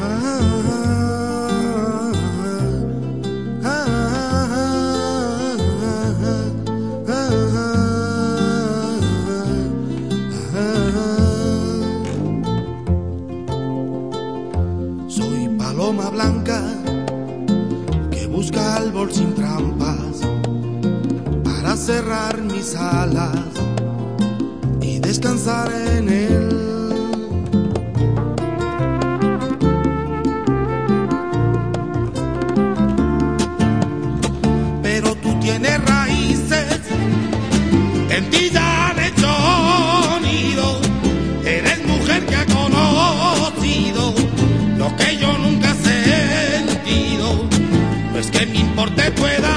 Ah. Paloma blanca que busca árbol sin trampas para cerrar mis alas y descansar en él. Pero tú tienes raíces, lo